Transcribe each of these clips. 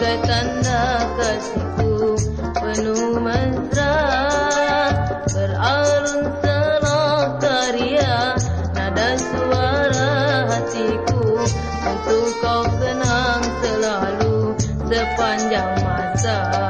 Sebagai tanda kasihku penuh mesra. Beralun selah karya nada suara hatiku. Untuk kau kenang selalu sepanjang masa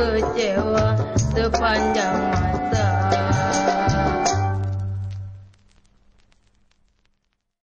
kecewa sepanjang masa